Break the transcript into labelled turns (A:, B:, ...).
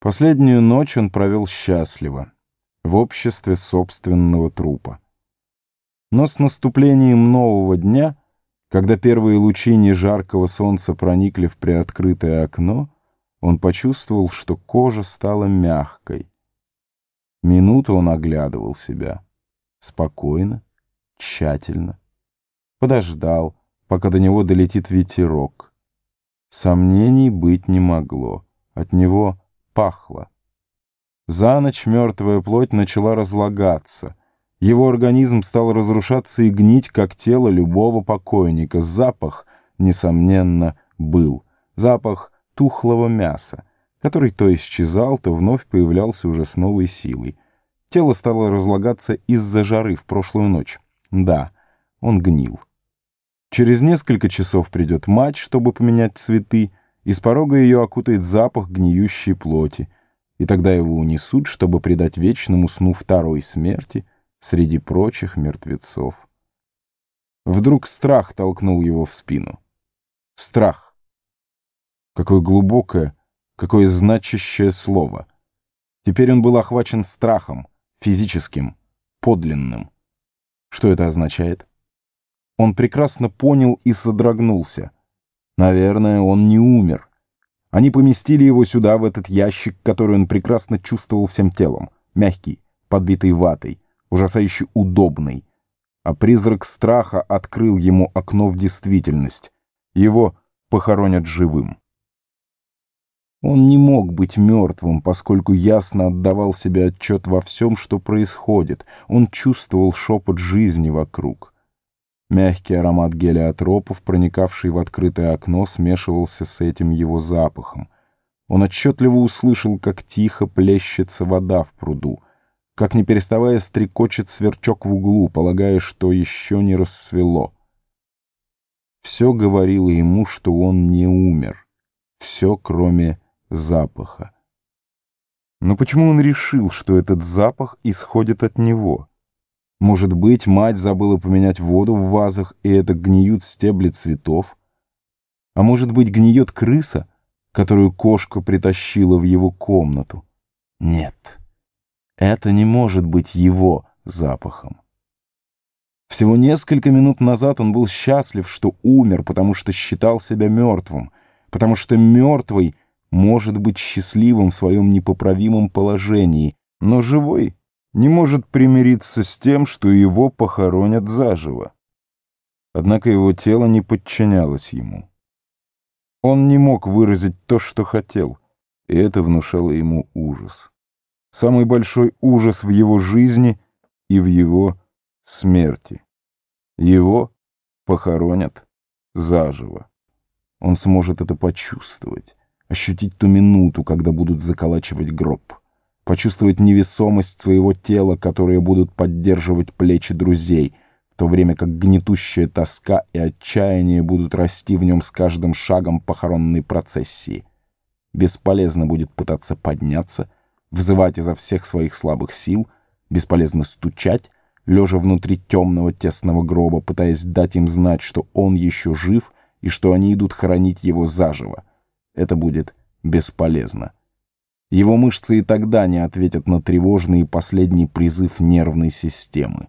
A: Последнюю ночь он провел счастливо, в обществе собственного трупа. Но с наступлением нового дня, когда первые лучи нежаркого солнца проникли в приоткрытое окно, он почувствовал, что кожа стала мягкой. Минуту он оглядывал себя. Спокойно, тщательно. Подождал, пока до него долетит ветерок. Сомнений быть не могло. От него пахло. За ночь мертвая плоть начала разлагаться. Его организм стал разрушаться и гнить, как тело любого покойника. Запах, несомненно, был. Запах тухлого мяса, который то исчезал, то вновь появлялся уже с новой силой. Тело стало разлагаться из-за жары в прошлую ночь. Да, он гнил. Через несколько часов придет мать, чтобы поменять цветы, и с порога ее окутает запах гниющей плоти, и тогда его унесут, чтобы предать вечному сну второй смерти среди прочих мертвецов. Вдруг страх толкнул его в спину. Страх. Какое глубокое, какое значащее слово. Теперь он был охвачен страхом, физическим, подлинным. Что это означает? Он прекрасно понял и содрогнулся. Наверное, он не умер. Они поместили его сюда, в этот ящик, который он прекрасно чувствовал всем телом. Мягкий, подбитый ватой, ужасающе удобный. А призрак страха открыл ему окно в действительность. Его похоронят живым. Он не мог быть мертвым, поскольку ясно отдавал себе отчет во всем, что происходит. Он чувствовал шепот жизни вокруг. Мягкий аромат гелиотропов, проникавший в открытое окно, смешивался с этим его запахом. Он отчетливо услышал, как тихо плещется вода в пруду, как не переставая стрекочет сверчок в углу, полагая, что еще не рассвело. Все говорило ему, что он не умер. Все, кроме запаха. Но почему он решил, что этот запах исходит от него? Может быть, мать забыла поменять воду в вазах, и это гниют стебли цветов? А может быть, гниет крыса, которую кошка притащила в его комнату? Нет, это не может быть его запахом. Всего несколько минут назад он был счастлив, что умер, потому что считал себя мертвым, потому что мертвый может быть счастливым в своем непоправимом положении, но живой не может примириться с тем, что его похоронят заживо. Однако его тело не подчинялось ему. Он не мог выразить то, что хотел, и это внушало ему ужас. Самый большой ужас в его жизни и в его смерти. Его похоронят заживо. Он сможет это почувствовать, ощутить ту минуту, когда будут заколачивать гроб почувствовать невесомость своего тела, которые будут поддерживать плечи друзей, в то время как гнетущая тоска и отчаяние будут расти в нем с каждым шагом похоронной процессии. Бесполезно будет пытаться подняться, взывать изо всех своих слабых сил, бесполезно стучать, лежа внутри темного тесного гроба, пытаясь дать им знать, что он еще жив и что они идут хоронить его заживо. Это будет бесполезно. Его мышцы и тогда не ответят на тревожный и последний призыв нервной системы.